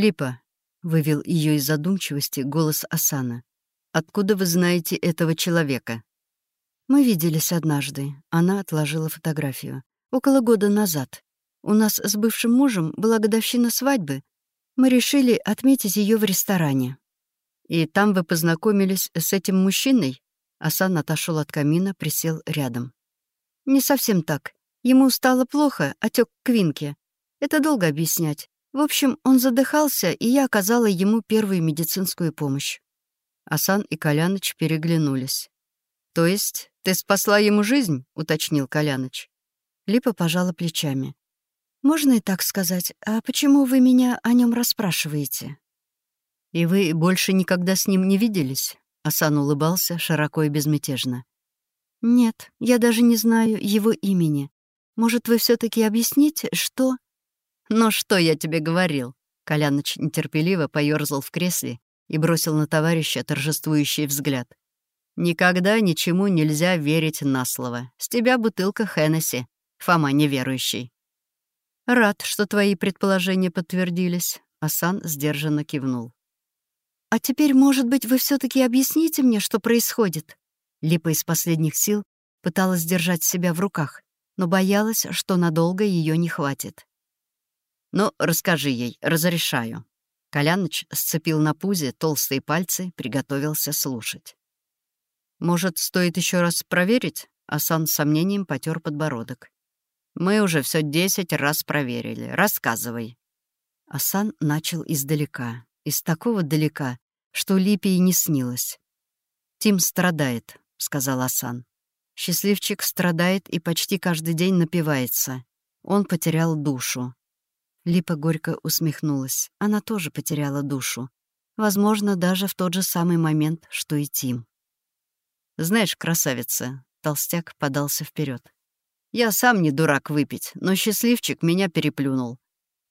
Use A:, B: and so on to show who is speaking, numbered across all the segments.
A: «Липа», — вывел ее из задумчивости голос Асана. «Откуда вы знаете этого человека?» «Мы виделись однажды». Она отложила фотографию. «Около года назад. У нас с бывшим мужем была годовщина свадьбы. Мы решили отметить ее в ресторане. И там вы познакомились с этим мужчиной? Асан отошел от камина, присел рядом. Не совсем так. Ему стало плохо, отек квинки. Это долго объяснять. В общем, он задыхался, и я оказала ему первую медицинскую помощь. Асан и Коляныч переглянулись. «То есть ты спасла ему жизнь?» — уточнил Коляныч. Липа пожала плечами. «Можно и так сказать. А почему вы меня о нем расспрашиваете?» «И вы больше никогда с ним не виделись?» Асан улыбался широко и безмятежно. «Нет, я даже не знаю его имени. Может, вы все таки объясните, что...» «Ну что я тебе говорил?» Коляныч нетерпеливо поёрзал в кресле и бросил на товарища торжествующий взгляд. «Никогда ничему нельзя верить на слово. С тебя бутылка Хеннесси, Фома неверующий». «Рад, что твои предположения подтвердились», — Асан сдержанно кивнул. «А теперь, может быть, вы все таки объясните мне, что происходит?» Липа из последних сил пыталась держать себя в руках, но боялась, что надолго ее не хватит. «Ну, расскажи ей, разрешаю». Коляныч сцепил на пузе толстые пальцы, приготовился слушать. «Может, стоит еще раз проверить?» Асан с сомнением потер подбородок. Мы уже все десять раз проверили. Рассказывай». Асан начал издалека. Из такого далека, что Липе и не снилось. «Тим страдает», — сказал Асан. «Счастливчик страдает и почти каждый день напивается. Он потерял душу». Липа горько усмехнулась. Она тоже потеряла душу. Возможно, даже в тот же самый момент, что и Тим. «Знаешь, красавица», — толстяк подался вперед. Я сам не дурак выпить, но счастливчик меня переплюнул.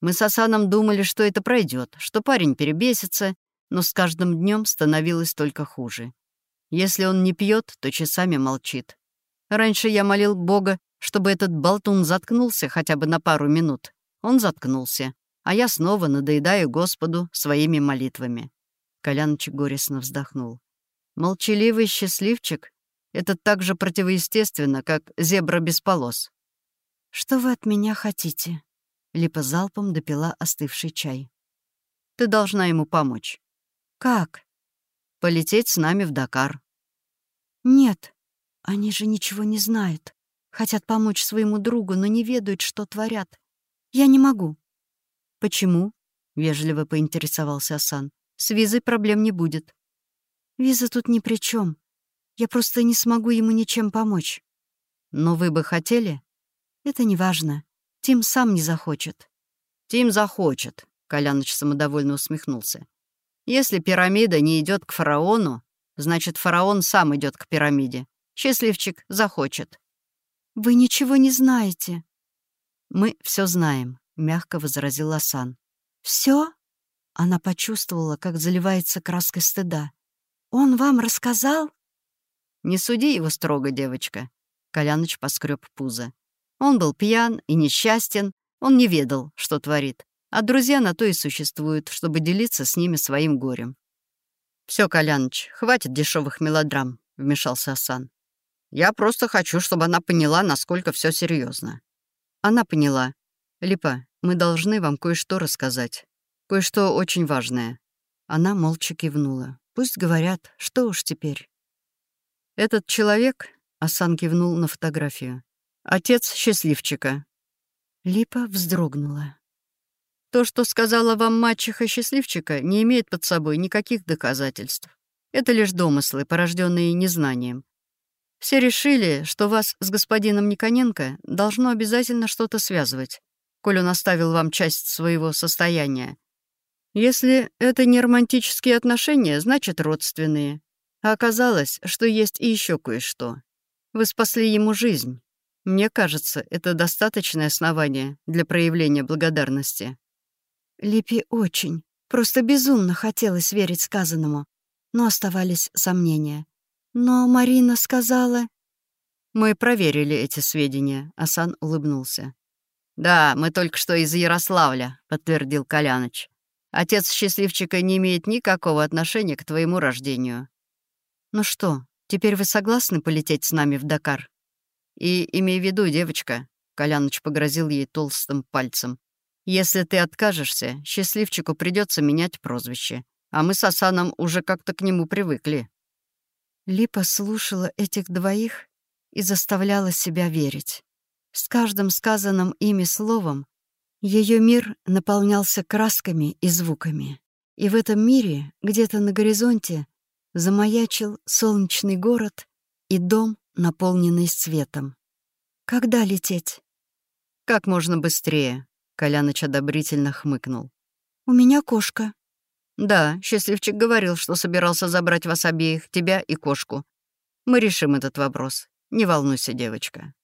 A: Мы с Асаном думали, что это пройдет, что парень перебесится, но с каждым днем становилось только хуже. Если он не пьет, то часами молчит. Раньше я молил Бога, чтобы этот болтун заткнулся хотя бы на пару минут. Он заткнулся, а я снова надоедаю Господу своими молитвами. Коляночек горестно вздохнул. Молчаливый счастливчик это так же противоестественно, как зебра без полос. «Что вы от меня хотите?» Липа залпом допила остывший чай. «Ты должна ему помочь». «Как?» «Полететь с нами в Дакар». «Нет, они же ничего не знают. Хотят помочь своему другу, но не ведают, что творят. Я не могу». «Почему?» — вежливо поинтересовался Асан. «С визой проблем не будет». «Виза тут ни при чем. Я просто не смогу ему ничем помочь. Но вы бы хотели? Это не важно. Тим сам не захочет. Тим захочет, Коляныч самодовольно усмехнулся. Если пирамида не идет к фараону, значит, фараон сам идет к пирамиде. Счастливчик захочет. Вы ничего не знаете. Мы все знаем, мягко возразил Асан. Все? Она почувствовала, как заливается краской стыда. Он вам рассказал? «Не суди его строго, девочка», — Коляныч поскреб пузо. Он был пьян и несчастен, он не ведал, что творит. А друзья на то и существуют, чтобы делиться с ними своим горем. Все, Коляныч, хватит дешевых мелодрам», — вмешался Асан. «Я просто хочу, чтобы она поняла, насколько все серьезно. Она поняла. «Липа, мы должны вам кое-что рассказать. Кое-что очень важное». Она молча кивнула. «Пусть говорят, что уж теперь». «Этот человек», — Асан кивнул на фотографию, — «отец счастливчика». Липа вздрогнула. То, что сказала вам мачеха счастливчика, не имеет под собой никаких доказательств. Это лишь домыслы, порожденные незнанием. Все решили, что вас с господином Никоненко должно обязательно что-то связывать, коль он оставил вам часть своего состояния. Если это не романтические отношения, значит, родственные. А оказалось, что есть и еще кое-что. Вы спасли ему жизнь. Мне кажется, это достаточное основание для проявления благодарности. Липи очень, просто безумно хотелось верить сказанному, но оставались сомнения. Но Марина сказала... Мы проверили эти сведения, Асан улыбнулся. «Да, мы только что из Ярославля», — подтвердил Коляныч. Отец счастливчика не имеет никакого отношения к твоему рождению. Ну что, теперь вы согласны полететь с нами в Дакар? И имей в виду, девочка, Коляныч погрозил ей толстым пальцем. Если ты откажешься, счастливчику придется менять прозвище. А мы с Асаном уже как-то к нему привыкли.
B: Липа слушала этих двоих и заставляла себя верить. С каждым сказанным ими словом ее мир наполнялся красками и звуками. И в этом мире, где-то на горизонте, замаячил солнечный город и дом, наполненный светом. «Когда лететь?»
A: «Как можно быстрее», — Коляныч одобрительно хмыкнул.
B: «У меня кошка».
A: «Да, счастливчик говорил, что собирался забрать вас обеих, тебя и кошку. Мы решим этот вопрос. Не волнуйся, девочка».